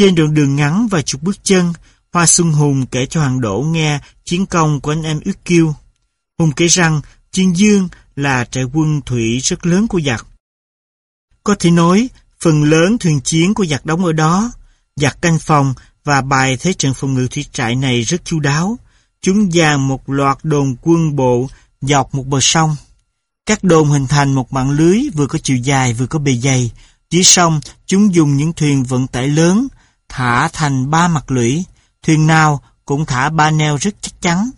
Trên đoạn đường ngắn và chục bước chân, Hoa Xuân Hùng kể cho Hoàng Đỗ nghe chiến công của anh em Ước Kiêu. Hùng kể rằng Chiên Dương là trại quân thủy rất lớn của giặc. Có thể nói, phần lớn thuyền chiến của giặc đóng ở đó, giặc canh phòng và bài thế trận phòng ngự thủy trại này rất chu đáo. Chúng dàn một loạt đồn quân bộ dọc một bờ sông. Các đồn hình thành một mạng lưới vừa có chiều dài vừa có bề dày. Dưới sông, chúng dùng những thuyền vận tải lớn, thả thành ba mặt lũy. Thuyền nào cũng thả ba neo rất chắc chắn.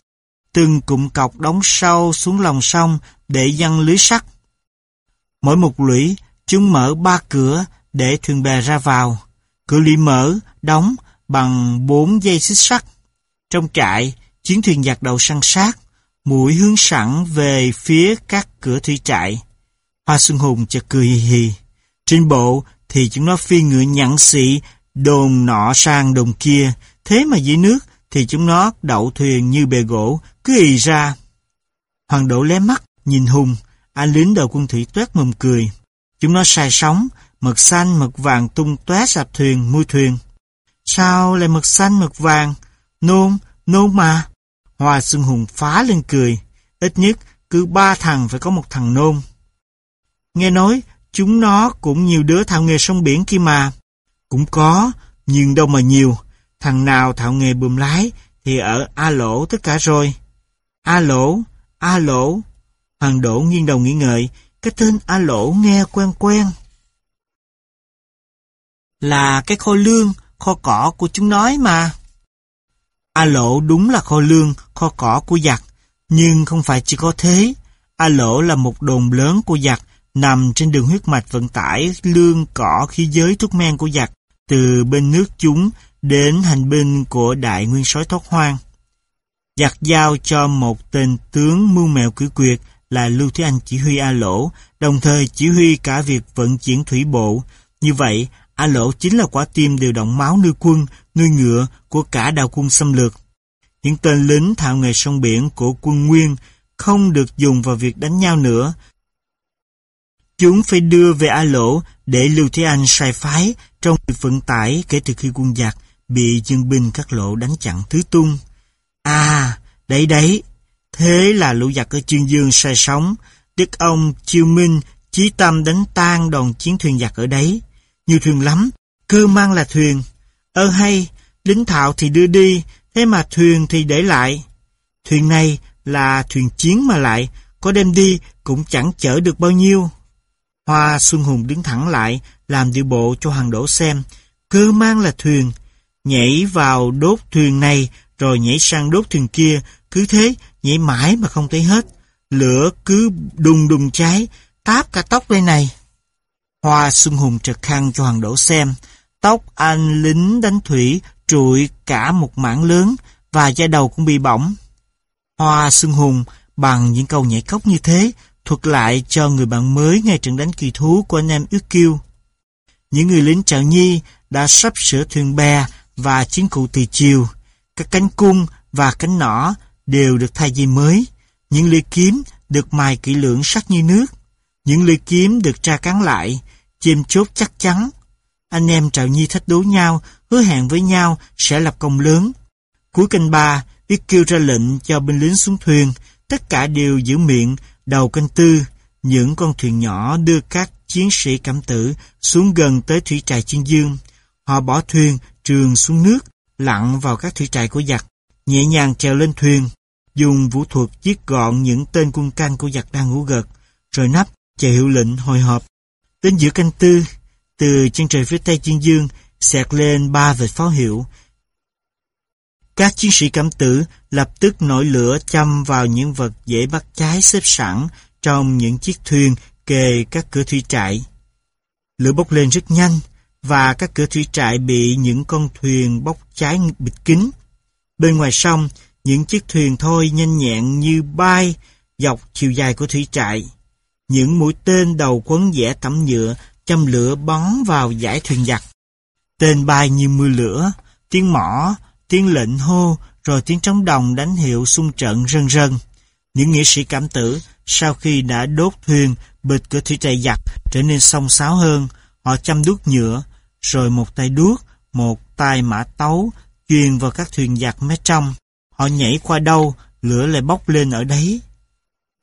Từng cụm cọc đóng sâu xuống lòng sông để dăng lưới sắt. Mỗi một lũy, chúng mở ba cửa để thuyền bè ra vào. Cửa lũy mở, đóng bằng bốn dây xích sắt. Trong trại, chiến thuyền giặt đầu săn sát, mũi hướng sẵn về phía các cửa thủy trại. Hoa Xuân Hùng chợt cười hì hì. Trên bộ thì chúng nó phi ngựa nhặn xị, đồn nọ sang đồn kia, thế mà dưới nước thì chúng nó đậu thuyền như bề gỗ, cứ ì ra. Hoàng đổ lé mắt, nhìn Hùng, anh lính đầu quân thủy tuét mồm cười. Chúng nó sai sóng, mực xanh, mực vàng tung tóe sạp thuyền, mui thuyền. Sao lại mực xanh, mực vàng? Nôn, nôn mà. Hoa Xuân Hùng phá lên cười. Ít nhất, cứ ba thằng phải có một thằng nôn. Nghe nói, chúng nó cũng nhiều đứa thạo nghề sông biển kia mà. Cũng có, nhưng đâu mà nhiều. Thằng nào thạo nghề bùm lái thì ở A Lỗ tất cả rồi. A Lỗ, A Lỗ. Hoàng Đỗ nghiêng đầu nghĩ ngợi, cái tên A Lỗ nghe quen quen. Là cái kho lương, kho cỏ của chúng nói mà. A Lỗ đúng là kho lương, kho cỏ của giặc, nhưng không phải chỉ có thế. A Lỗ là một đồn lớn của giặc, nằm trên đường huyết mạch vận tải lương cỏ khí giới thuốc men của giặc, từ bên nước chúng đến hành binh của đại nguyên soái thoát hoang. Giặc giao cho một tên tướng mưu mẹo cử quyệt là Lưu Thế Anh chỉ huy A Lỗ, đồng thời chỉ huy cả việc vận chuyển thủy bộ. Như vậy, A Lỗ chính là quả tim điều động máu nuôi quân, nuôi ngựa của cả đạo quân xâm lược. Những tên lính thạo nghề sông biển của quân Nguyên không được dùng vào việc đánh nhau nữa. Chúng phải đưa về A Lỗ để Lưu Thế Anh sai phái trong việc vận tải kể từ khi quân giặc bị dân binh các lộ đánh chặn thứ tung. À, đấy đấy, thế là lũ giặc ở Chương Dương sai sóng, Đức ông Chiêu Minh chí tâm đánh tan đòn chiến thuyền giặc ở đấy. Nhiều thuyền lắm, cơ mang là thuyền. Ơ hay, lính thạo thì đưa đi, thế mà thuyền thì để lại. Thuyền này là thuyền chiến mà lại, có đem đi cũng chẳng chở được bao nhiêu. Hoa Xuân Hùng đứng thẳng lại, làm điệu bộ cho hàng đổ xem. Cơ mang là thuyền, nhảy vào đốt thuyền này, rồi nhảy sang đốt thuyền kia, cứ thế, nhảy mãi mà không thấy hết. Lửa cứ đùng đùng cháy, táp cả tóc đây này. Hoa Xuân Hùng trật khăn cho Hoàng Đỗ xem. Tóc anh lính đánh thủy trụi cả một mảng lớn và da đầu cũng bị bỏng. Hoa Xuân Hùng bằng những câu nhảy cốc như thế thuật lại cho người bạn mới ngay trận đánh kỳ thú của anh em ước kiêu. Những người lính trạo nhi đã sắp sửa thuyền bè và chiến cụ từ chiều. Các cánh cung và cánh nỏ đều được thay dây mới. Những lưỡi kiếm được mài kỹ lưỡng sắc như nước. Những lưỡi kiếm được tra cắn lại, chêm chốt chắc chắn. Anh em trào nhi thách đố nhau, hứa hẹn với nhau sẽ lập công lớn. Cuối canh ba, Yết kêu ra lệnh cho binh lính xuống thuyền, tất cả đều giữ miệng, đầu canh tư. Những con thuyền nhỏ đưa các chiến sĩ cảm tử xuống gần tới thủy trại Chiên Dương. Họ bỏ thuyền, trường xuống nước, lặn vào các thủy trại của giặc, nhẹ nhàng trèo lên thuyền, dùng vũ thuật giết gọn những tên quân canh của giặc đang ngủ gật, rồi nắp, chờ hiệu lệnh hồi họp. Đến giữa canh tư, từ chân trời phía tây Chiên Dương, xẹt lên ba vệt pháo hiệu. Các chiến sĩ cảm tử lập tức nổi lửa châm vào những vật dễ bắt cháy xếp sẵn trong những chiếc thuyền kề các cửa thủy trại. Lửa bốc lên rất nhanh, và các cửa thủy trại bị những con thuyền bốc cháy bịt kín. Bên ngoài sông, những chiếc thuyền thôi nhanh nhẹn như bay dọc chiều dài của thủy trại. Những mũi tên đầu quấn vẽ tấm nhựa châm lửa bắn vào giải thuyền giặc. Tên bay như mưa lửa, tiếng mỏ, tiếng lệnh hô, rồi tiếng trống đồng đánh hiệu xung trận rân rân. Những nghĩa sĩ cảm tử, sau khi đã đốt thuyền, bịt cửa thủy chạy giặt, trở nên song sáo hơn, họ chăm đuốc nhựa, rồi một tay đuốc, một tay mã tấu, truyền vào các thuyền giặc mé trong. Họ nhảy qua đâu, lửa lại bốc lên ở đấy.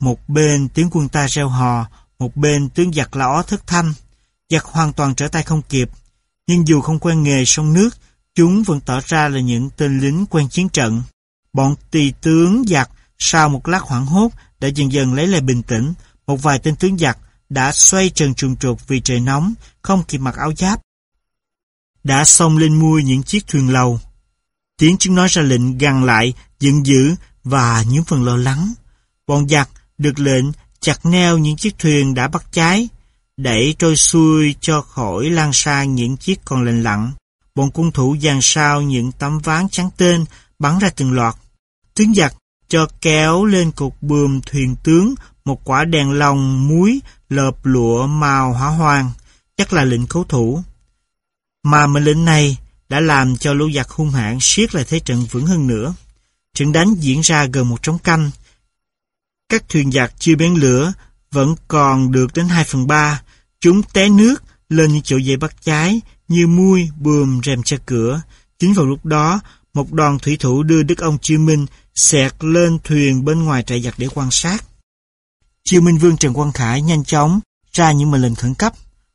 Một bên tiếng quân ta reo hò, một bên tướng giặc lão thất thanh. Giặc hoàn toàn trở tay không kịp. Nhưng dù không quen nghề sông nước, chúng vẫn tỏ ra là những tên lính quen chiến trận. Bọn tỳ tướng giặc sau một lát hoảng hốt đã dần dần lấy lại bình tĩnh. Một vài tên tướng giặc đã xoay trần trùng trục vì trời nóng, không kịp mặc áo giáp. Đã xông lên mui những chiếc thuyền lầu. Tiếng chúng nói ra lệnh gằn lại, giận dữ và những phần lo lắng. Bọn giặc được lệnh chặt neo những chiếc thuyền đã bắt cháy, đẩy trôi xuôi cho khỏi lan sang những chiếc còn lệnh lặng. Bọn cung thủ dàn sao những tấm ván trắng tên bắn ra từng loạt. Tướng giặc cho kéo lên cột buồm thuyền tướng một quả đèn lồng muối lợp lụa màu hỏa hoang, chắc là lệnh cố thủ. Mà mệnh lệnh này đã làm cho lũ giặc hung hãn siết lại thế trận vững hơn nữa. Trận đánh diễn ra gần một trống canh. Các thuyền giặc chưa bén lửa vẫn còn được đến 2 phần 3. Chúng té nước lên những chỗ dễ bắt cháy như muôi buồm, rèm che cửa. Chính vào lúc đó, một đoàn thủy thủ đưa Đức ông Chiêu Minh xẹt lên thuyền bên ngoài trại giặc để quan sát. Chiêu Minh Vương Trần Quang Khải nhanh chóng ra những mệnh lệnh khẩn cấp.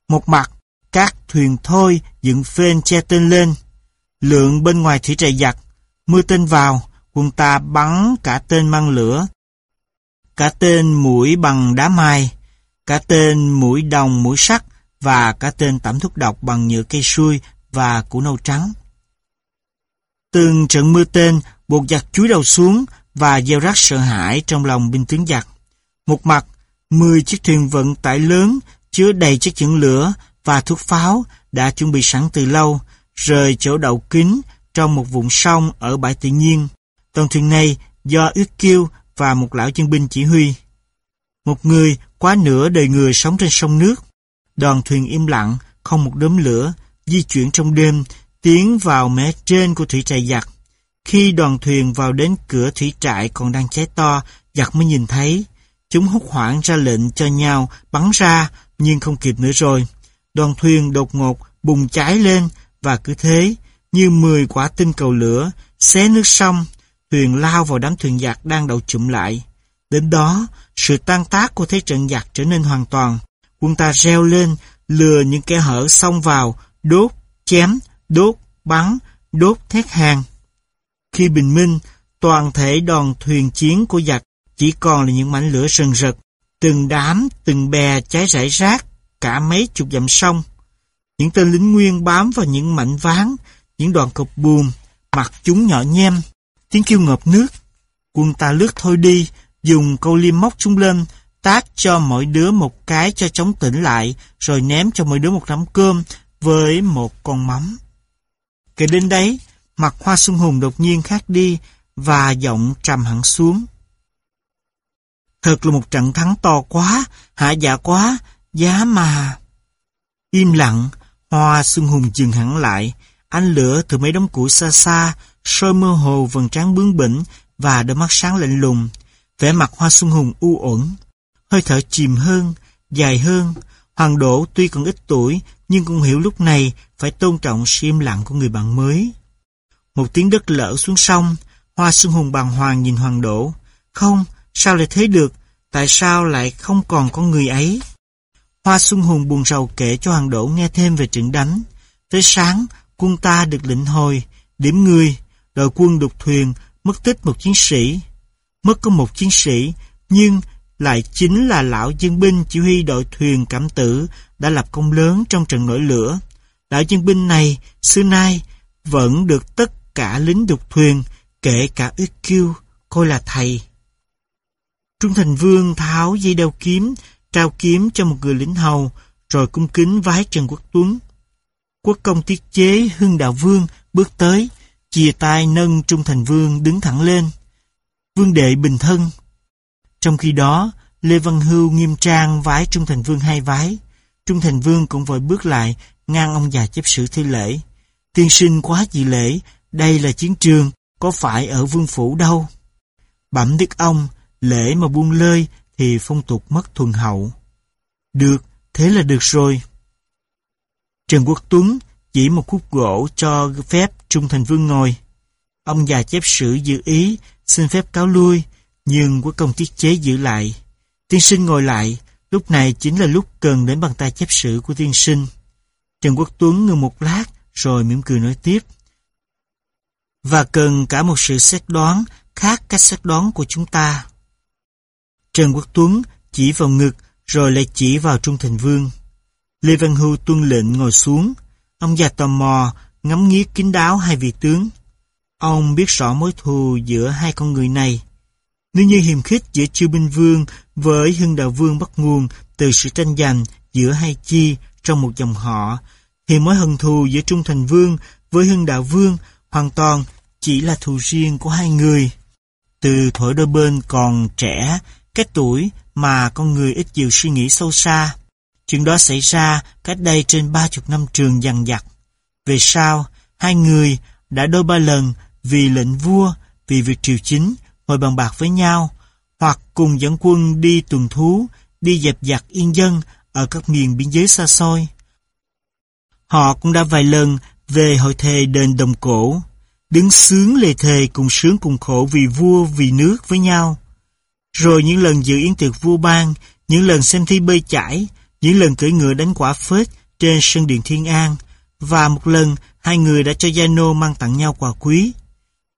Một mặt, các thuyền thôi dựng phên che tên lên. Lượng bên ngoài thủy trại giặc, mưa tên vào, quân ta bắn cả tên mang lửa, cả tên mũi bằng đá mai, cả tên mũi đồng mũi sắt và cả tên tẩm thuốc độc bằng nhựa cây suôi và củ nâu trắng. Từng trận mưa tên buộc giặc chúi đầu xuống và gieo rắc sợ hãi trong lòng binh tướng giặc. Một mặt, 10 chiếc thuyền vận tải lớn chứa đầy chất dẫn lửa và thuốc pháo đã chuẩn bị sẵn từ lâu, rời chỗ đậu kín trong một vùng sông ở bãi tự nhiên. Tàu thuyền này do Ước Kiêu và một lão chân binh chỉ huy. Một người quá nửa đời người sống trên sông nước. Đoàn thuyền im lặng, không một đốm lửa, di chuyển trong đêm, tiến vào mé trên của thủy trại giặc. Khi đoàn thuyền vào đến cửa thủy trại còn đang cháy to, giặc mới nhìn thấy. Chúng hốt hoảng ra lệnh cho nhau bắn ra, nhưng không kịp nữa rồi. Đoàn thuyền đột ngột bùng cháy lên và cứ thế, như 10 quả tinh cầu lửa, xé nước sông, thuyền lao vào đám thuyền giặc đang đậu chụm lại. Đến đó, sự tan tác của thế trận giặc trở nên hoàn toàn. Quân ta reo lên, lừa những kẻ hở xông vào, đốt, chém, đốt, bắn, đốt thét hàng. Khi bình minh, toàn thể đoàn thuyền chiến của giặc chỉ còn là những mảnh lửa rần rật, từng đám, từng bè cháy rải rác, cả mấy chục dặm sông. Những tên lính nguyên bám vào những mảnh ván, những đoàn cọc buồm, mặt chúng nhỏ nhem, tiếng kêu ngập nước. Quân ta lướt thôi đi, dùng câu liêm móc chúng lên, tác cho mỗi đứa một cái cho chống tỉnh lại, rồi ném cho mỗi đứa một nắm cơm với một con mắm. Kể đến đấy, mặt hoa xuân hùng đột nhiên khác đi và giọng trầm hẳn xuống. Thật là một trận thắng to quá, hạ dạ quá, giá mà. Im lặng, hoa xuân hùng dừng hẳn lại, ánh lửa từ mấy đống củi xa xa, sôi mơ hồ vầng trán bướng bỉnh và đôi mắt sáng lạnh lùng. Vẻ mặt hoa xuân hùng u uẩn hơi thở chìm hơn, dài hơn. Hoàng Đỗ tuy còn ít tuổi, nhưng cũng hiểu lúc này phải tôn trọng sự im lặng của người bạn mới. Một tiếng đất lỡ xuống sông, Hoa Xuân Hùng bàng hoàng nhìn Hoàng Đỗ. Không, sao lại thế được? Tại sao lại không còn con người ấy? Hoa Xuân Hùng buồn rầu kể cho Hoàng Đỗ nghe thêm về trận đánh. Tới sáng, quân ta được lệnh hồi, điểm người, đội quân đục thuyền, mất tích một chiến sĩ. Mất có một chiến sĩ, nhưng lại chính là lão dân binh chỉ huy đội thuyền cảm tử đã lập công lớn trong trận nổi lửa. Lão dân binh này, xưa nay, vẫn được tất cả lính đục thuyền, kể cả Ước Kiêu, coi là thầy. Trung Thành Vương tháo dây đeo kiếm, trao kiếm cho một người lính hầu, rồi cung kính vái Trần Quốc Tuấn. Quốc công tiết chế Hưng Đạo Vương bước tới, chìa tay nâng Trung Thành Vương đứng thẳng lên. Vương đệ bình thân. Trong khi đó, Lê Văn Hưu nghiêm trang vái Trung Thành Vương hai vái. Trung Thành Vương cũng vội bước lại, ngang ông già chấp sự thi lễ. Tiên sinh quá dị lễ, đây là chiến trường, có phải ở vương phủ đâu. Bẩm đức ông, lễ mà buông lơi thì phong tục mất thuần hậu. Được, thế là được rồi. Trần Quốc Tuấn chỉ một khúc gỗ cho phép Trung Thành Vương ngồi. Ông già chép sử dự ý, xin phép cáo lui, nhưng quốc công tiết chế giữ lại. Tiên sinh ngồi lại, lúc này chính là lúc cần đến bàn tay chép sử của tiên sinh. Trần Quốc Tuấn ngừng một lát, rồi mỉm cười nói tiếp. Và cần cả một sự xét đoán khác cách xét đoán của chúng ta. Trần Quốc Tuấn chỉ vào ngực, rồi lại chỉ vào Trung Thành Vương. Lê Văn Hưu tuân lệnh ngồi xuống. Ông già tò mò, ngắm nghía kín đáo hai vị tướng. Ông biết rõ mối thù giữa hai con người này. Nếu như hiềm khích giữa Chiêu Binh Vương với Hưng Đạo Vương bắt nguồn từ sự tranh giành giữa hai chi trong một dòng họ, thì mối hận thù giữa Trung Thành Vương với Hưng Đạo Vương hoàn toàn chỉ là thù riêng của hai người. Từ thổi đôi bên còn trẻ, cái tuổi mà con người ít nhiều suy nghĩ sâu xa. Chuyện đó xảy ra cách đây trên ba chục năm trường dằn dặt. Về sau, hai người đã đôi ba lần vì lệnh vua, vì việc triều chính, ngồi bàn bạc với nhau, hoặc cùng dẫn quân đi tuần thú, đi dẹp giặc yên dân ở các miền biên giới xa xôi. Họ cũng đã vài lần về hội thề đền Đồng Cổ, đứng sướng lề thề cùng sướng cùng khổ vì vua vì nước với nhau. Rồi những lần dự yến tiệc vua ban, những lần xem thi bơi chải, những lần cưỡi ngựa đánh quả phết trên sân điện Thiên An, và một lần hai người đã cho Giano mang tặng nhau quà quý.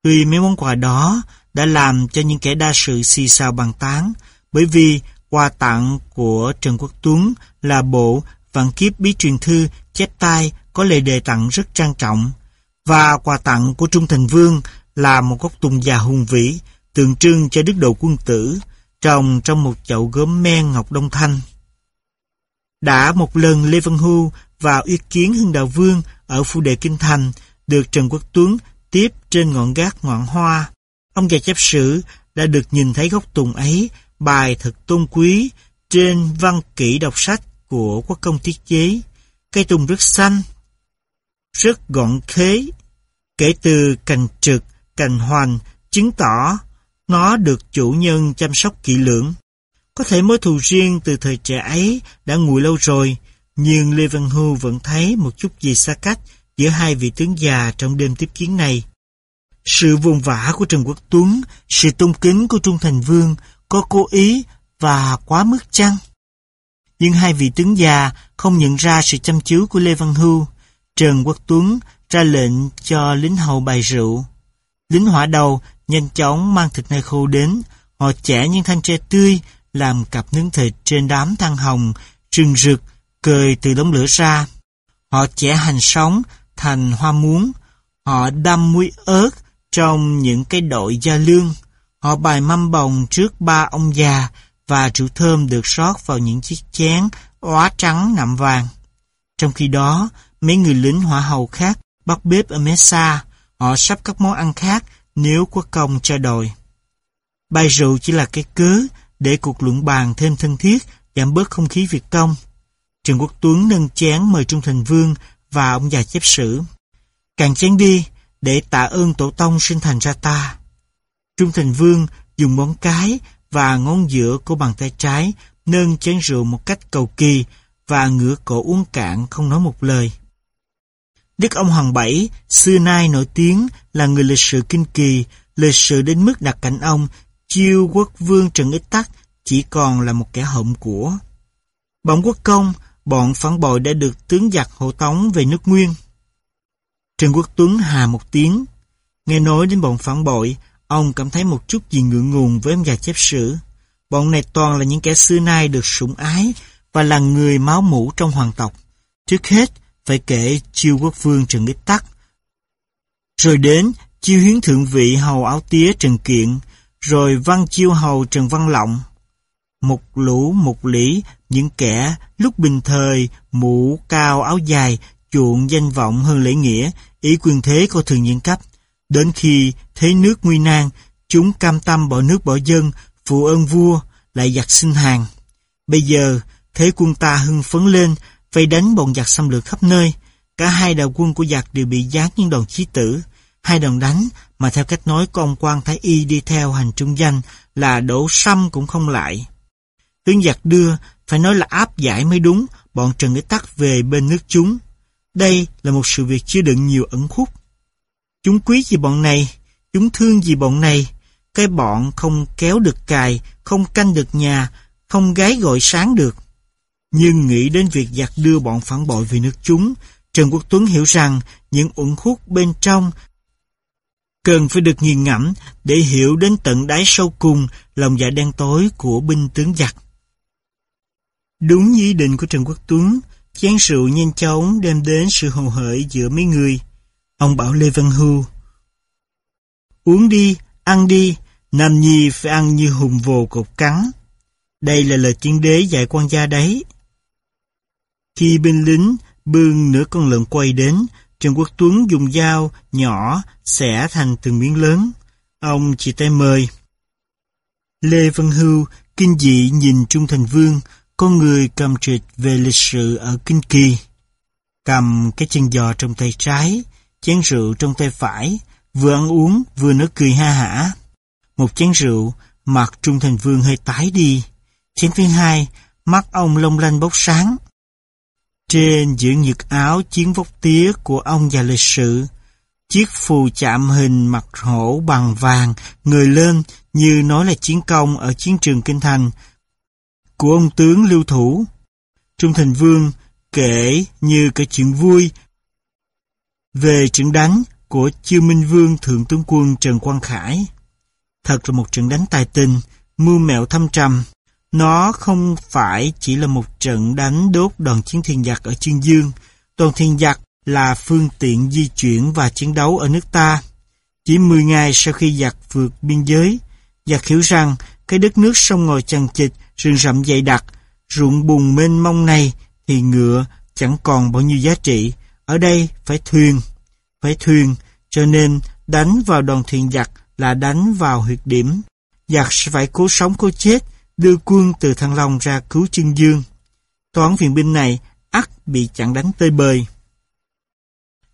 Tuy mấy món quà đó đã làm cho những kẻ đa sự xì xào bàn tán, bởi vì quà tặng của Trần Quốc Tuấn là bộ vạn kiếp bí truyền thư chép tay có lời đề tặng rất trang trọng, và quà tặng của Trung Thành Vương là một gốc tùng già hùng vĩ, tượng trưng cho đức độ quân tử, trồng trong một chậu gốm men ngọc đông thanh. Đã một lần Lê Văn Hưu vào ý kiến Hưng Đạo Vương ở phu đệ Kinh Thành, được Trần Quốc Tuấn tiếp trên ngọn gác ngọn hoa. Ông già chấp sự đã được nhìn thấy gốc tùng ấy, bài thật tôn quý, trên văn kỹ đọc sách của quốc công tiết chế. Cây tùng rất xanh, rất gọn khế. Kể từ cành trực, cành hoành, chứng tỏ nó được chủ nhân chăm sóc kỹ lưỡng. Có thể mối thù riêng từ thời trẻ ấy đã nguội lâu rồi, nhưng Lê Văn Hưu vẫn thấy một chút gì xa cách giữa hai vị tướng già trong đêm tiếp kiến này. Sự vùng vã của Trần Quốc Tuấn, sự tôn kính của Trung Thành Vương có cố ý và quá mức chăng? Nhưng hai vị tướng già không nhận ra sự chăm chú của Lê Văn Hưu. Trần Quốc Tuấn ra lệnh cho lính hầu bày rượu. Lính hỏa đầu nhanh chóng mang thịt này khô đến, họ chẻ những thanh tre tươi, làm cặp nướng thịt trên đám than hồng, rừng rực, cười từ đống lửa ra. Họ chẻ hành sóng thành hoa muống, họ đâm muối ớt trong những cái đội da lương. Họ bài mâm bồng trước ba ông già và rượu thơm được rót vào những chiếc chén óa trắng nạm vàng. Trong khi đó, mấy người lính hỏa hầu khác bắt bếp ở mé xa, họ sắp các món ăn khác nếu có công cho đòi. Bài rượu chỉ là cái cớ để cuộc luận bàn thêm thân thiết, giảm bớt không khí việc công. Trần Quốc Tuấn nâng chén mời Trung Thành Vương và ông già chép sử. Càng chén đi, để tạ ơn tổ tông sinh thành ra ta. Trung Thành Vương dùng ngón cái và ngón giữa của bàn tay trái nâng chén rượu một cách cầu kỳ và ngửa cổ uống cạn không nói một lời. Đức ông Hoàng Bảy, xưa nay nổi tiếng là người lịch sử kinh kỳ, lịch sử đến mức đặt cạnh ông, chiêu quốc vương Trần Ích Tắc chỉ còn là một kẻ hộm của. Bọn quốc công, bọn phản bội đã được tướng giặc hộ tống về nước Nguyên. Trần Quốc Tuấn hà một tiếng. Nghe nói đến bọn phản bội, ông cảm thấy một chút gì ngượng ngùng với ông già chép sử. Bọn này toàn là những kẻ xưa nay được sủng ái và là người máu mũ trong hoàng tộc. Trước hết, phải kể chiêu quốc vương Trần Ích Tắc. Rồi đến chiêu hiến thượng vị hầu áo tía Trần Kiện, rồi văn chiêu hầu Trần Văn Lọng. Một lũ một lý, những kẻ lúc bình thời mũ cao áo dài, chuộng danh vọng hơn lễ nghĩa, ý quyền thế coi thường những cấp. Đến khi thấy nước nguy nan, chúng cam tâm bỏ nước bỏ dân, phụ ơn vua, lại giặc xin hàng. Bây giờ, thế quân ta hưng phấn lên, vây đánh bọn giặc xâm lược khắp nơi. Cả hai đạo quân của giặc đều bị giáng những đòn chí tử. Hai đòn đánh mà theo cách nói của ông quan Thái Y đi theo hành trung danh là đổ xăm cũng không lại. Tướng giặc đưa, phải nói là áp giải mới đúng, bọn Trần Nghĩa Tắc về bên nước chúng. Đây là một sự việc chứa đựng nhiều ẩn khúc. Chúng quý gì bọn này, chúng thương gì bọn này. Cái bọn không kéo được cài, không canh được nhà, không gái gọi sáng được. Nhưng nghĩ đến việc giặc đưa bọn phản bội vì nước chúng, Trần Quốc Tuấn hiểu rằng những uẩn khúc bên trong cần phải được nghiền ngẫm để hiểu đến tận đáy sâu cùng lòng dạ đen tối của binh tướng giặc. Đúng như ý định của Trần Quốc Tuấn, chén rượu nhanh chóng đem đến sự hồ hởi giữa mấy người. Ông bảo Lê Văn Hưu, Uống đi, ăn đi, Nam Nhi phải ăn như hùng vồ cột cắn. Đây là lời chiến đế dạy quan gia đấy. Khi binh lính bưng nửa con lợn quay đến, Trần Quốc Tuấn dùng dao nhỏ xẻ thành từng miếng lớn. Ông chỉ tay mời. Lê Văn Hưu kinh dị nhìn Trung Thành Vương, con người cầm trịch về lịch sử ở Kinh Kỳ. Cầm cái chân giò trong tay trái, chén rượu trong tay phải, vừa ăn uống vừa nói cười ha hả. Một chén rượu, mặt Trung Thành Vương hơi tái đi. Chén thứ hai, mắt ông long lanh bốc sáng. Trên giữa nhược áo chiến vóc tía của ông già lịch sự, chiếc phù chạm hình mặt hổ bằng vàng người lên như nói là chiến công ở chiến trường Kinh Thành của ông tướng lưu thủ. Trung Thành Vương kể như cái chuyện vui về trận đánh của Chiêu Minh Vương Thượng tướng quân Trần Quang Khải. Thật là một trận đánh tài tình, mưu mẹo thâm trầm. Nó không phải chỉ là một trận đánh đốt đoàn chiến thiên giặc ở Chương Dương. Đoàn thiên giặc là phương tiện di chuyển và chiến đấu ở nước ta. Chỉ 10 ngày sau khi giặc vượt biên giới, giặc hiểu rằng cái đất nước sông ngòi chằng chịt, rừng rậm dày đặc, ruộng bùn mênh mông này thì ngựa chẳng còn bao nhiêu giá trị. Ở đây phải thuyền, phải thuyền, cho nên đánh vào đoàn thuyền giặc là đánh vào huyệt điểm. Giặc phải cố sống cố chết, đưa quân từ Thăng Long ra cứu trương Dương. Toán viện binh này ắt bị chặn đánh tơi bời.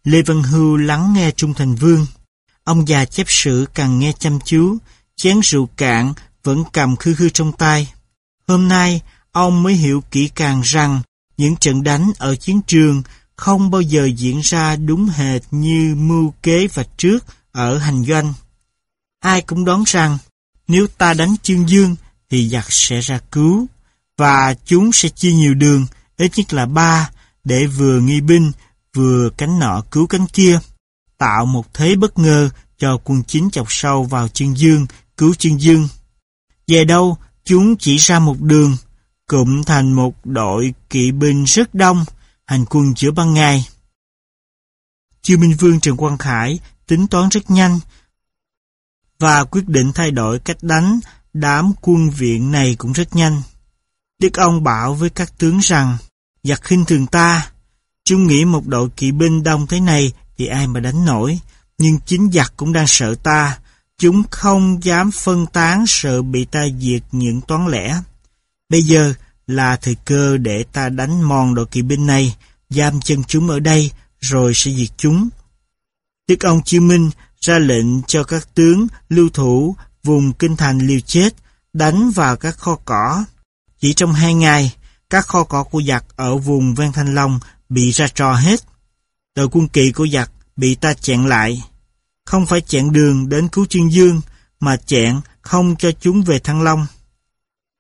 Lê Văn Hưu lắng nghe Trung Thành Vương. Ông già chép sử càng nghe chăm chú, chén rượu cạn vẫn cầm khư khư trong tay. Hôm nay, ông mới hiểu kỹ càng rằng những trận đánh ở chiến trường không bao giờ diễn ra đúng hệt như mưu kế vạch trước ở hành doanh. Ai cũng đoán rằng nếu ta đánh chương dương thì giặc sẽ ra cứu và chúng sẽ chia nhiều đường, ít nhất là ba, để vừa nghi binh vừa cánh nọ cứu cánh kia, tạo một thế bất ngờ cho quân chính chọc sâu vào chương dương, cứu chương dương. Về đâu, chúng chỉ ra một đường, cụm thành một đội kỵ binh rất đông, hành quân giữa ban ngày. Chiêu Minh Vương Trần Quang Khải tính toán rất nhanh và quyết định thay đổi cách đánh đám quân viện này cũng rất nhanh. Đức ông bảo với các tướng rằng giặc khinh thường ta, chúng nghĩ một đội kỵ binh đông thế này thì ai mà đánh nổi, nhưng chính giặc cũng đang sợ ta, chúng không dám phân tán sợ bị ta diệt những toán lẻ. Bây giờ là thời cơ để ta đánh mòn đội kỵ binh này, giam chân chúng ở đây, rồi sẽ diệt chúng. Đức ông Chiêu Minh ra lệnh cho các tướng lưu thủ vùng kinh thành liều chết, đánh vào các kho cỏ. Chỉ trong hai ngày, các kho cỏ của giặc ở vùng ven Thanh Long bị ra trò hết. Đội quân kỵ của giặc bị ta chặn lại. Không phải chặn đường đến cứu Trương Dương, mà chặn không cho chúng về Thăng Long.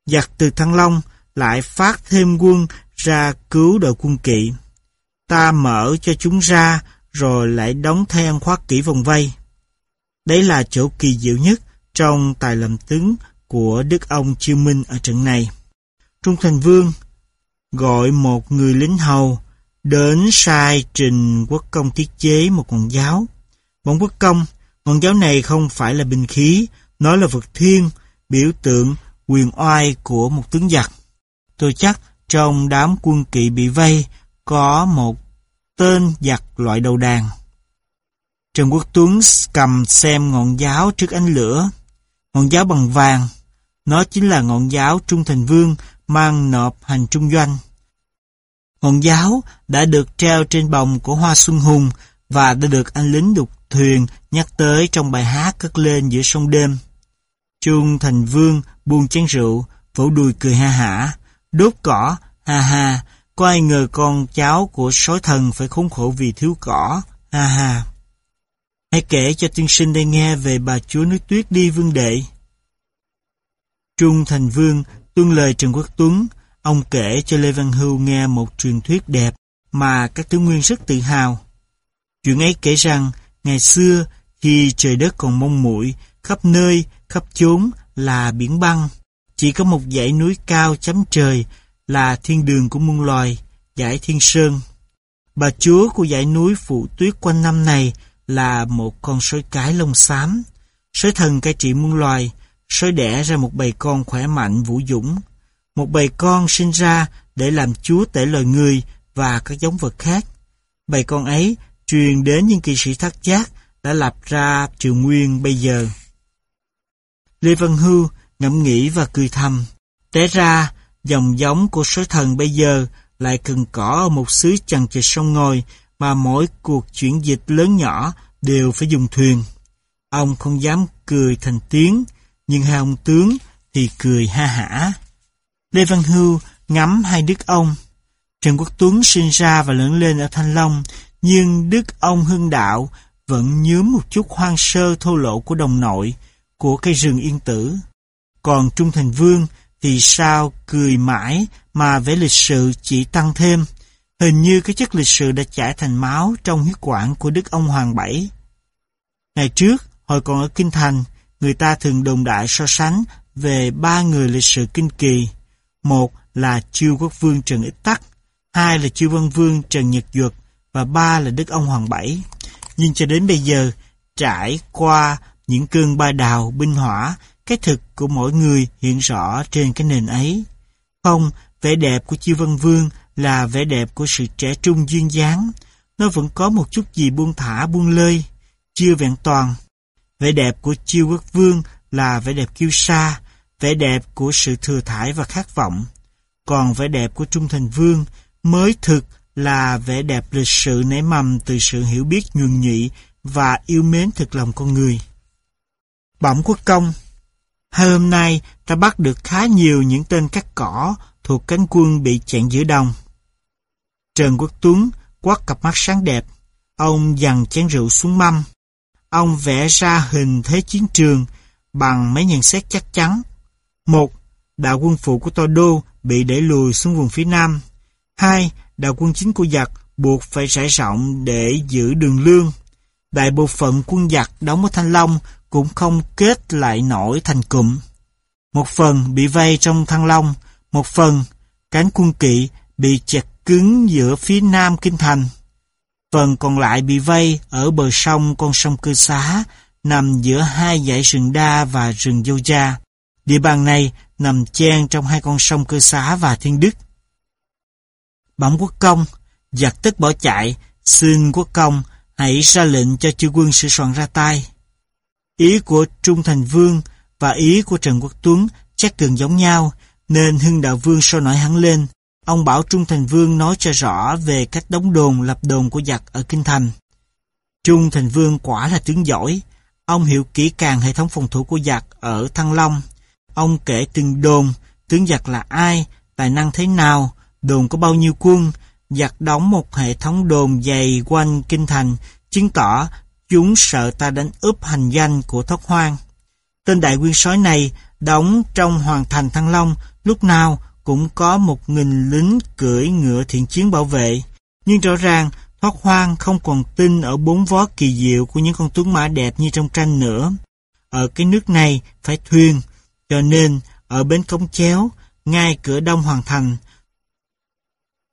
Giặc từ Thăng Long lại phát thêm quân ra cứu đội quân kỵ. Ta mở cho chúng ra, rồi lại đóng then khoát kỹ vòng vây. Đấy là chỗ kỳ diệu nhất trong tài làm tướng của Đức ông Chiêu Minh ở trận này. Trung Thành Vương gọi một người lính hầu đến sai trình quốc công tiết chế một con giáo. Bọn quốc công, ngọn giáo này không phải là binh khí, nó là vật thiên, biểu tượng quyền oai của một tướng giặc. Tôi chắc trong đám quân kỵ bị vây có một tên giặc loại đầu đàn. Trần Quốc Tuấn cầm xem ngọn giáo trước ánh lửa. Ngọn giáo bằng vàng, nó chính là ngọn giáo Trung Thành Vương mang nộp hành trung doanh. Ngọn giáo đã được treo trên bồng của Hoa Xuân Hùng và đã được anh lính đục thuyền nhắc tới trong bài hát cất lên giữa sông đêm. Trung Thành Vương buông chén rượu, vỗ đùi cười ha hả, đốt cỏ, ha ha, có ai ngờ con cháu của sói thần phải khốn khổ vì thiếu cỏ, ha ha. Hãy kể cho tiên sinh đây nghe về bà chúa nước tuyết đi vương đệ. Trung Thành Vương tuân lời Trần Quốc Tuấn, ông kể cho Lê Văn Hưu nghe một truyền thuyết đẹp mà các tướng nguyên rất tự hào. Chuyện ấy kể rằng, ngày xưa, khi trời đất còn mông muội khắp nơi, khắp chốn là biển băng, chỉ có một dãy núi cao chấm trời là thiên đường của muôn loài, dãy Thiên Sơn. Bà chúa của dãy núi phụ tuyết quanh năm này là một con sói cái lông xám. Sói thần cai trị muôn loài, sói đẻ ra một bầy con khỏe mạnh vũ dũng. Một bầy con sinh ra để làm chúa tể loài người và các giống vật khác. Bầy con ấy truyền đến những kỵ sĩ thất giác đã lập ra triều nguyên bây giờ. Lê Văn Hưu ngẫm nghĩ và cười thầm. Té ra, dòng giống của số thần bây giờ lại cần cỏ ở một xứ chằng chịt sông ngồi mà mỗi cuộc chuyển dịch lớn nhỏ đều phải dùng thuyền. Ông không dám cười thành tiếng, nhưng hai ông tướng thì cười ha hả. Lê Văn Hưu ngắm hai đức ông. Trần Quốc Tuấn sinh ra và lớn lên ở Thanh Long, nhưng đức ông Hưng Đạo vẫn nhớ một chút hoang sơ thô lỗ của đồng nội, của cây rừng yên tử. Còn Trung Thành Vương thì sao cười mãi mà vẻ lịch sự chỉ tăng thêm. Hình như cái chất lịch sự đã chảy thành máu trong huyết quản của đức ông Hoàng Bảy. Ngày trước, hồi còn ở Kinh Thành, người ta thường đồng đại so sánh về ba người lịch sử kinh kỳ. Một là Chiêu Quốc Vương Trần Ích Tắc, hai là Chiêu Văn Vương Trần Nhật Duật và ba là Đức ông Hoàng Bảy. Nhưng cho đến bây giờ, trải qua những cơn ba đào, binh hỏa, cái thực của mỗi người hiện rõ trên cái nền ấy. Không, vẻ đẹp của Chiêu Văn Vương là vẻ đẹp của sự trẻ trung duyên dáng. Nó vẫn có một chút gì buông thả buông lơi, chưa vẹn toàn. Vẻ đẹp của Chiêu Quốc Vương là vẻ đẹp kiêu sa, vẻ đẹp của sự thừa thải và khát vọng. Còn vẻ đẹp của Trung Thành Vương mới thực là vẻ đẹp lịch sự nảy mầm từ sự hiểu biết nhuần nhị và yêu mến thực lòng con người. Bẩm quốc công Hai hôm nay ta bắt được khá nhiều những tên cắt cỏ thuộc cánh quân bị chặn giữa đồng. Trần Quốc Tuấn quát cặp mắt sáng đẹp. Ông dằn chén rượu xuống mâm. Ông vẽ ra hình thế chiến trường bằng mấy nhận xét chắc chắn. Một, đạo quân phụ của Tô Đô bị đẩy lùi xuống vùng phía nam. Hai, đạo quân chính của giặc buộc phải sải rộng để giữ đường lương. Đại bộ phận quân giặc đóng ở Thanh Long cũng không kết lại nổi thành cụm. Một phần bị vây trong Thăng Long, một phần cánh quân kỵ bị chặt cứng giữa phía nam kinh thành. Phần còn lại bị vây ở bờ sông con sông Cư Xá, nằm giữa hai dãy rừng đa và rừng dâu gia. Địa bàn này nằm chen trong hai con sông Cư Xá và Thiên Đức. Bẩm quốc công, giặc tức bỏ chạy, xin quốc công hãy ra lệnh cho chư quân sửa soạn ra tay. Ý của Trung Thành Vương và ý của Trần Quốc Tuấn chắc gần giống nhau, nên Hưng Đạo Vương sôi nổi hắn lên. Ông bảo Trung Thành Vương nói cho rõ về cách đóng đồn lập đồn của giặc ở Kinh Thành. Trung Thành Vương quả là tướng giỏi. Ông hiểu kỹ càng hệ thống phòng thủ của giặc ở Thăng Long. Ông kể từng đồn, tướng giặc là ai, tài năng thế nào, đồn có bao nhiêu quân, giặc đóng một hệ thống đồn dày quanh kinh thành, chứng tỏ chúng sợ ta đánh úp hành danh của thất hoang. Tên đại nguyên sói này đóng trong hoàng thành Thăng Long, lúc nào cũng có một nghìn lính cưỡi ngựa thiện chiến bảo vệ. Nhưng rõ ràng, thoát hoang không còn tin ở bốn vó kỳ diệu của những con tuấn mã đẹp như trong tranh nữa. Ở cái nước này phải thuyền, cho nên ở bến cống chéo, ngay cửa đông hoàng thành,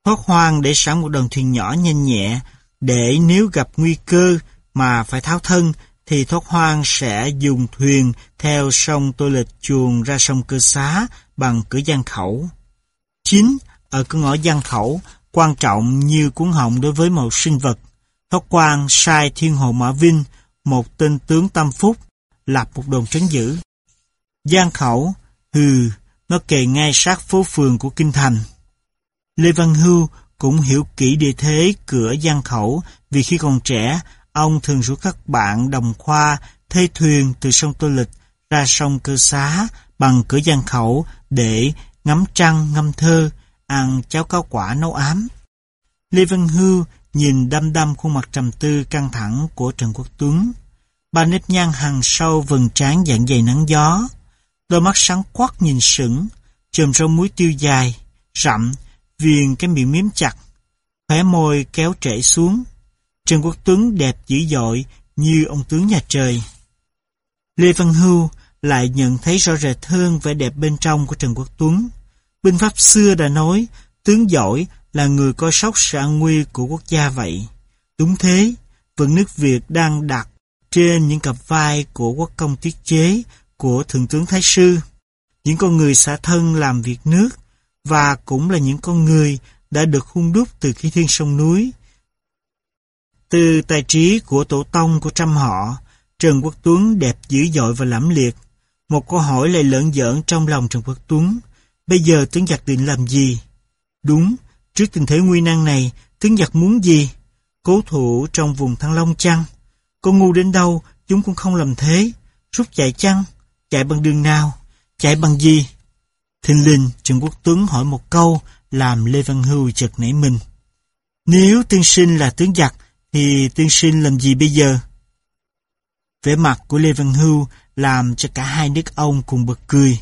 thoát hoang để sẵn một đoàn thuyền nhỏ nhanh nhẹ, để nếu gặp nguy cơ mà phải tháo thân, thì thoát hoang sẽ dùng thuyền theo sông Tô Lịch chuồng ra sông Cơ Xá bằng cửa giang khẩu. 9. Ở cửa ngõ giang khẩu, quan trọng như cuốn họng đối với một sinh vật. Thoát quan sai thiên hồ Mã Vinh, một tên tướng Tam phúc, lập một đồn trấn giữ. Giang khẩu, hừ, nó kề ngay sát phố phường của Kinh Thành. Lê Văn Hưu cũng hiểu kỹ địa thế cửa giang khẩu vì khi còn trẻ, ông thường rủ các bạn đồng khoa thuê thuyền từ sông Tô Lịch ra sông Cơ Xá bằng cửa giang khẩu để ngắm trăng ngâm thơ. ăn cháo cao quả nấu ám. Lê Văn Hưu nhìn đăm đăm khuôn mặt trầm tư căng thẳng của Trần Quốc Tuấn. Ba nếp nhăn hằng sâu vầng trán dạng dày nắng gió. Đôi mắt sáng quắc nhìn sững, chùm râu muối tiêu dài, rậm, viền cái miệng miếm chặt, khóe môi kéo trễ xuống. Trần Quốc Tuấn đẹp dữ dội như ông tướng nhà trời. Lê Văn Hưu lại nhận thấy rõ rệt hơn vẻ đẹp bên trong của Trần Quốc Tuấn. Binh pháp xưa đã nói, tướng giỏi là người coi sóc sự an nguy của quốc gia vậy. Đúng thế, vận nước Việt đang đặt trên những cặp vai của quốc công tiết chế của Thượng tướng Thái Sư. Những con người xã thân làm việc nước và cũng là những con người đã được hung đúc từ khi thiên sông núi. Từ tài trí của tổ tông của trăm họ, Trần Quốc Tuấn đẹp dữ dội và lẫm liệt. Một câu hỏi lại lợn giỡn trong lòng Trần Quốc Tuấn. Bây giờ tướng giặc định làm gì? Đúng, trước tình thế nguy nan này, tướng giặc muốn gì? Cố thủ trong vùng Thăng Long chăng? Có ngu đến đâu, chúng cũng không làm thế. Rút chạy chăng? Chạy bằng đường nào? Chạy bằng gì? Thinh linh, Trần Quốc Tuấn hỏi một câu, làm Lê Văn Hưu chợt nảy mình. Nếu tiên sinh là tướng giặc, thì tiên sinh làm gì bây giờ? Vẻ mặt của Lê Văn Hưu làm cho cả hai nước ông cùng bật cười.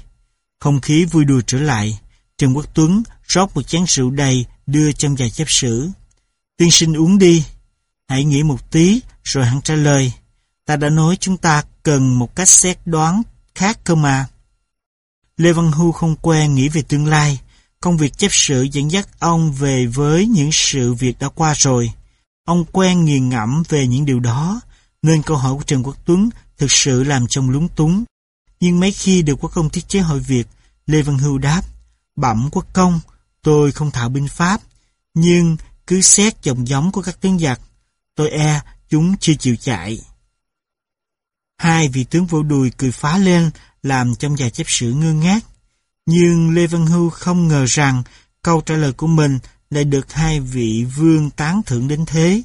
Không khí vui đùa trở lại, Trần Quốc Tuấn rót một chén rượu đầy đưa trong vài chép sử. Tiên sinh uống đi. Hãy nghĩ một tí rồi hắn trả lời. Ta đã nói chúng ta cần một cách xét đoán khác cơ mà. Lê Văn Hưu không quen nghĩ về tương lai. Công việc chép sử dẫn dắt ông về với những sự việc đã qua rồi. Ông quen nghiền ngẫm về những điều đó, nên câu hỏi của Trần Quốc Tuấn thực sự làm trong lúng túng. Nhưng mấy khi được quốc công thiết chế hỏi việc, Lê Văn Hưu đáp, Bẩm quốc công, tôi không thạo binh pháp, nhưng cứ xét dòng giống của các tướng giặc, tôi e chúng chưa chịu chạy. Hai vị tướng vỗ đùi cười phá lên, làm trong già chép sử ngơ ngác. Nhưng Lê Văn Hưu không ngờ rằng câu trả lời của mình lại được hai vị vương tán thưởng đến thế.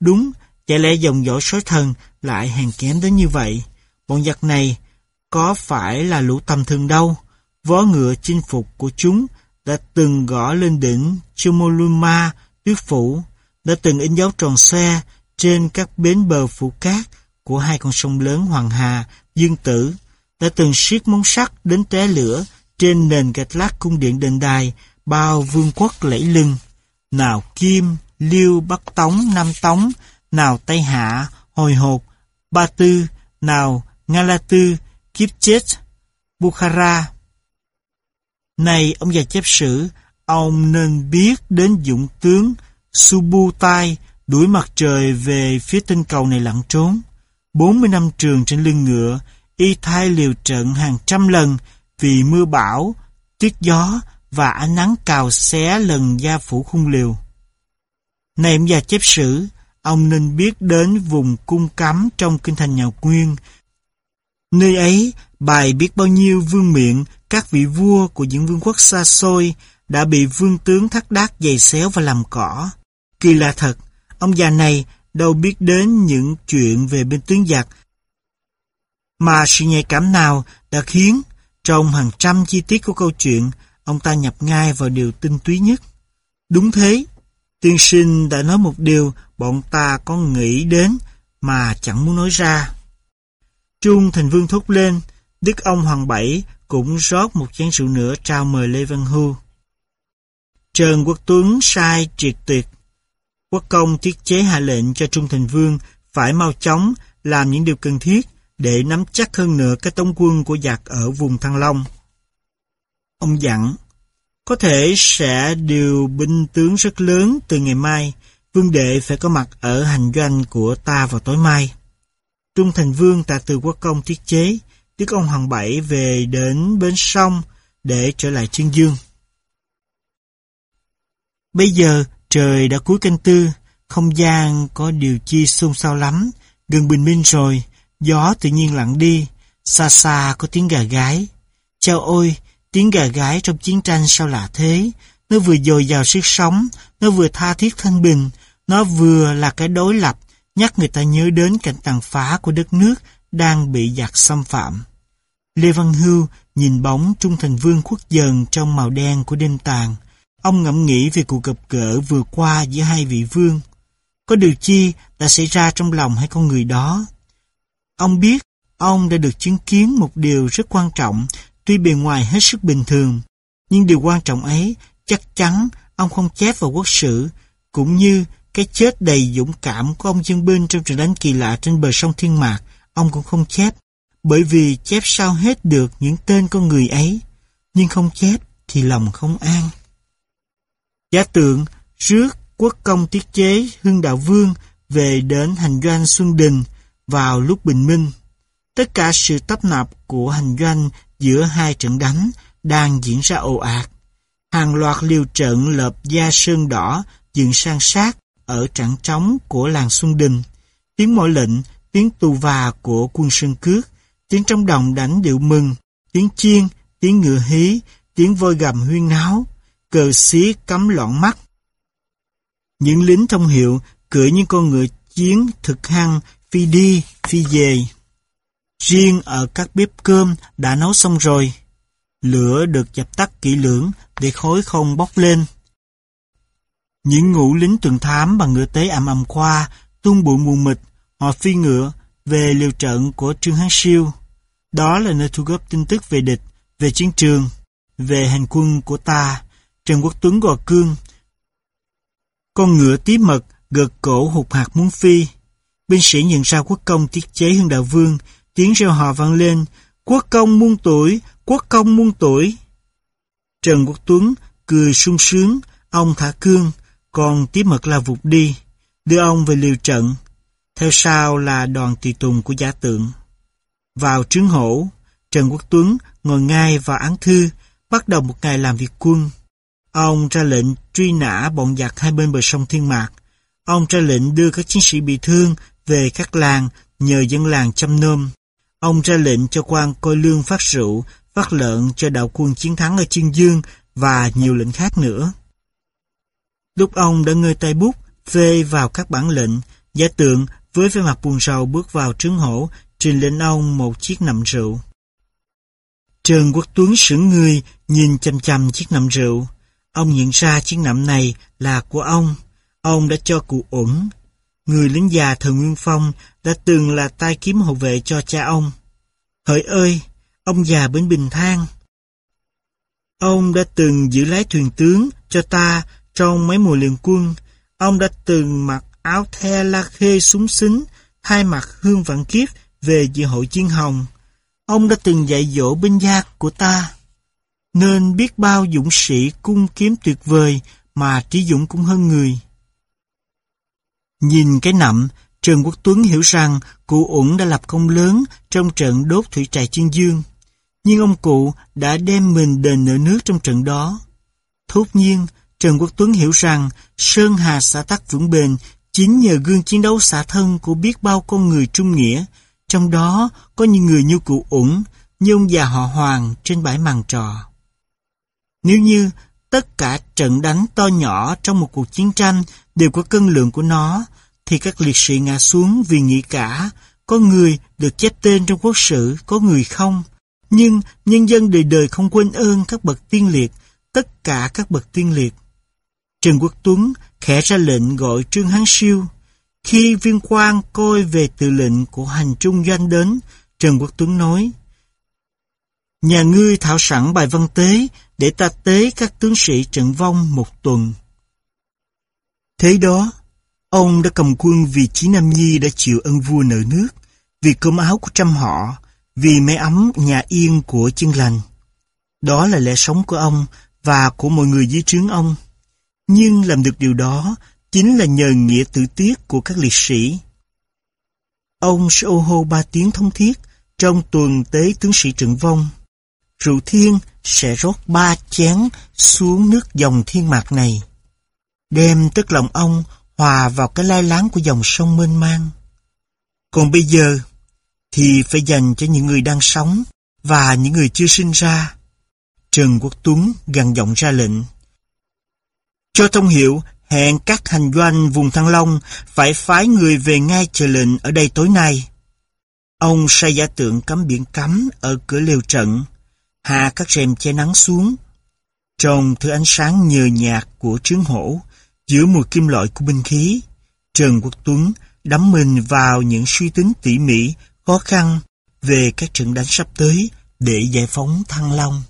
Đúng, chả lẽ dòng dõi sói thần lại hèn kém đến như vậy. Bọn giặc này có phải là lũ tầm thường đâu. Vó ngựa chinh phục của chúng đã từng gõ lên đỉnh Chumoluma, tuyết phủ, đã từng in dấu tròn xe trên các bến bờ phủ cát của hai con sông lớn Hoàng Hà, Dương Tử, đã từng siết móng sắt đến té lửa trên nền gạch lát cung điện đền đài, bao vương quốc lẫy lưng. Nào Kim, Liêu, Bắc Tống, Nam Tống, nào Tây Hạ, Hồi Hột, Ba Tư, nào Nga La Tư, Kiếp Chết, Bukhara. Này ông già chép sử, ông nên biết đến dũng tướng Subutai đuổi mặt trời về phía tinh cầu này lặn trốn. 40 năm trường trên lưng ngựa, y thai liều trận hàng trăm lần vì mưa bão, tuyết gió và ánh nắng cào xé lần da phủ khung liều. Này ông già chép sử, ông nên biết đến vùng cung cấm trong kinh thành nhà Nguyên. Nơi ấy, bài biết bao nhiêu vương miện, các vị vua của những vương quốc xa xôi đã bị vương tướng thắt đát giày xéo và làm cỏ. Kỳ lạ thật, ông già này đâu biết đến những chuyện về bên tướng giặc mà sự nhạy cảm nào đã khiến trong hàng trăm chi tiết của câu chuyện ông ta nhập ngay vào điều tinh túy nhất. Đúng thế, tiên sinh đã nói một điều bọn ta có nghĩ đến mà chẳng muốn nói ra. Trung Thành Vương thốt lên, Đức ông Hoàng Bảy cũng rót một chén rượu nữa trao mời Lê Văn Hưu. Trần Quốc Tuấn sai triệt tuyệt. Quốc công thiết chế hạ lệnh cho Trung Thành Vương phải mau chóng làm những điều cần thiết để nắm chắc hơn nữa cái tống quân của giặc ở vùng Thăng Long. Ông dặn, có thể sẽ điều binh tướng rất lớn từ ngày mai, vương đệ phải có mặt ở hành doanh của ta vào tối mai. Trung Thành Vương tạ từ quốc công thiết chế, tiếc ông Hoàng Bảy về đến bến sông để trở lại Trương Dương. Bây giờ trời đã cuối canh tư, không gian có điều chi xôn xao lắm, gần bình minh rồi, Gió tự nhiên lặng đi, xa xa có tiếng gà gái. Chao ôi, tiếng gà gái trong chiến tranh sao lạ thế? Nó vừa dồi dào sức sống, nó vừa tha thiết thanh bình, nó vừa là cái đối lập, nhắc người ta nhớ đến cảnh tàn phá của đất nước đang bị giặc xâm phạm. Lê Văn Hưu nhìn bóng Trung Thành Vương khuất dần trong màu đen của đêm tàn. Ông ngẫm nghĩ về cuộc gặp gỡ vừa qua giữa hai vị vương. Có điều chi đã xảy ra trong lòng hai con người đó? Ông biết ông đã được chứng kiến một điều rất quan trọng, tuy bề ngoài hết sức bình thường. Nhưng điều quan trọng ấy chắc chắn ông không chép vào quốc sử, cũng như cái chết đầy dũng cảm của ông dân binh trong trận đánh kỳ lạ trên bờ sông Thiên Mạc, ông cũng không chép, bởi vì chép sao hết được những tên con người ấy, nhưng không chép thì lòng không an. Giả tượng rước quốc công tiết chế Hưng Đạo Vương về đến hành doanh Xuân Đình vào lúc bình minh. Tất cả sự tấp nập của hành doanh giữa hai trận đánh đang diễn ra ồ ạt. Hàng loạt liều trận lợp da sơn đỏ dựng sang sát ở trạng trống của làng Xuân Đình. Tiếng mỏi lệnh, tiếng tù và của quân Sơn Cước, tiếng trong đồng đánh điệu mừng, tiếng chiên, tiếng ngựa hí, tiếng voi gầm huyên náo, cờ xí cắm loạn mắt. Những lính thông hiệu cưỡi những con ngựa chiến thực hăng phi đi, phi về. Riêng ở các bếp cơm đã nấu xong rồi. Lửa được dập tắt kỹ lưỡng để khói không bốc lên. Những ngũ lính tuần thám bằng ngựa tế ầm ầm qua, tung bụi mù mịt, họ phi ngựa về liều trận của Trương Hán Siêu. Đó là nơi thu góp tin tức về địch, về chiến trường, về hành quân của ta. Trần Quốc Tuấn gò cương. Con ngựa tí mật, gật cổ hụt hạt muốn phi. Binh sĩ nhận ra quốc công tiết chế hương đạo vương, tiếng reo hò vang lên, quốc công muôn tuổi, quốc công muôn tuổi. Trần Quốc Tuấn cười sung sướng, ông thả cương, còn tiếp mật là vụt đi, đưa ông về liều trận. Theo sau là đoàn tùy tùng của giả tượng. Vào trướng hổ, Trần Quốc Tuấn ngồi ngay vào án thư, bắt đầu một ngày làm việc quân. Ông ra lệnh truy nã bọn giặc hai bên bờ sông Thiên Mạc. Ông ra lệnh đưa các chiến sĩ bị thương về các làng nhờ dân làng chăm nom. Ông ra lệnh cho quan coi lương phát rượu, phát lợn cho đạo quân chiến thắng ở Chiên Dương và nhiều lệnh khác nữa. Lúc ông đã ngơi tay bút, phê vào các bản lệnh, giả tượng với vẻ mặt buồn rầu bước vào trướng hổ, trình lên ông một chiếc nậm rượu. Trần Quốc Tuấn sững người, nhìn chăm chăm chiếc nậm rượu. Ông nhận ra chiếc nậm này là của ông. Ông đã cho cụ ổn. Người lính già thời Nguyên Phong đã từng là tay kiếm hộ vệ cho cha ông. Hỡi ơi, ông già bên bình thang. Ông đã từng giữ lái thuyền tướng cho ta trong mấy mùa liên quân, ông đã từng mặc áo the la khê súng xính, thay mặt hương vạn kiếp về dự hội chiến hồng. Ông đã từng dạy dỗ binh gia của ta. Nên biết bao dũng sĩ cung kiếm tuyệt vời mà trí dũng cũng hơn người. Nhìn cái nậm, Trần Quốc Tuấn hiểu rằng cụ ủng đã lập công lớn trong trận đốt thủy trại Chiên Dương. Nhưng ông cụ đã đem mình đền nợ nước trong trận đó. Thốt nhiên, Trần Quốc Tuấn hiểu rằng Sơn Hà xã tắc vững bền chính nhờ gương chiến đấu xả thân của biết bao con người trung nghĩa, trong đó có những người như cụ ủng, như ông già họ Hoàng trên bãi màn trò. Nếu như tất cả trận đánh to nhỏ trong một cuộc chiến tranh đều có cân lượng của nó, thì các liệt sĩ ngã xuống vì nghĩ cả, có người được chép tên trong quốc sử, có người không. Nhưng nhân dân đời đời không quên ơn các bậc tiên liệt, tất cả các bậc tiên liệt. Trần Quốc Tuấn khẽ ra lệnh gọi Trương Hán Siêu. Khi viên quan coi về từ lệnh của hành trung doanh đến, Trần Quốc Tuấn nói, Nhà ngươi thảo sẵn bài văn tế để ta tế các tướng sĩ trận vong một tuần. Thế đó, ông đã cầm quân vì Chí Nam Nhi đã chịu ân vua nợ nước, vì cơm áo của trăm họ, vì mái ấm nhà yên của chân lành. Đó là lẽ sống của ông và của mọi người dưới trướng ông. Nhưng làm được điều đó chính là nhờ nghĩa tử tiết của các liệt sĩ. Ông sẽ ô hô ba tiếng thông thiết trong tuần tế tướng sĩ trận vong. Rượu thiên sẽ rót ba chén xuống nước dòng thiên mạc này. Đem tức lòng ông hòa vào cái lai láng của dòng sông mênh mang. Còn bây giờ thì phải dành cho những người đang sống và những người chưa sinh ra. Trần Quốc Tuấn gằn giọng ra lệnh. Cho thông hiệu hẹn các hành doanh vùng Thăng Long phải phái người về ngay chờ lệnh ở đây tối nay. Ông sai giả tượng cắm biển cấm ở cửa lều trận, hạ các rèm che nắng xuống. Trong thứ ánh sáng nhờ nhạt của trướng hổ, giữa mùi kim loại của binh khí, Trần Quốc Tuấn đắm mình vào những suy tính tỉ mỉ, khó khăn về các trận đánh sắp tới để giải phóng Thăng Long.